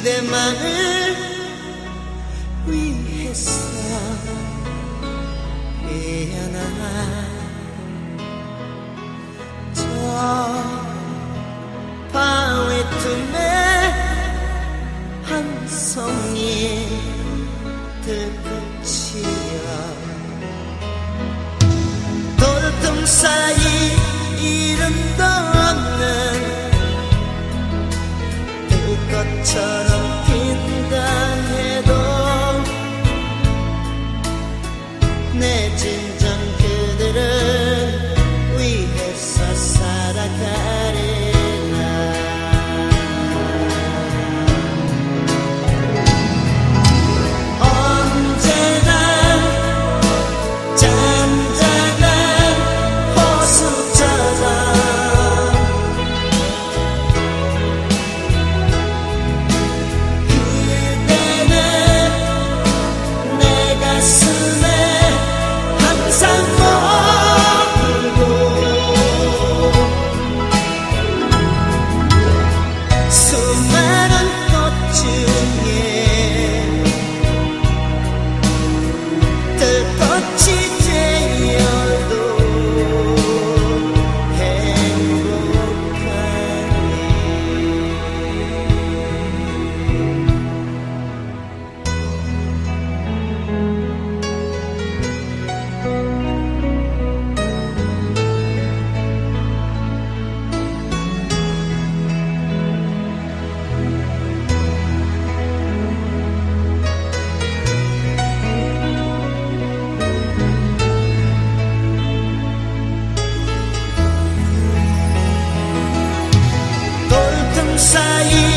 나를 위해서 피어나 저 바위 틈에 한 송이 들끝이여 돌틈 사이 이름도 없는 들것처럼 sair.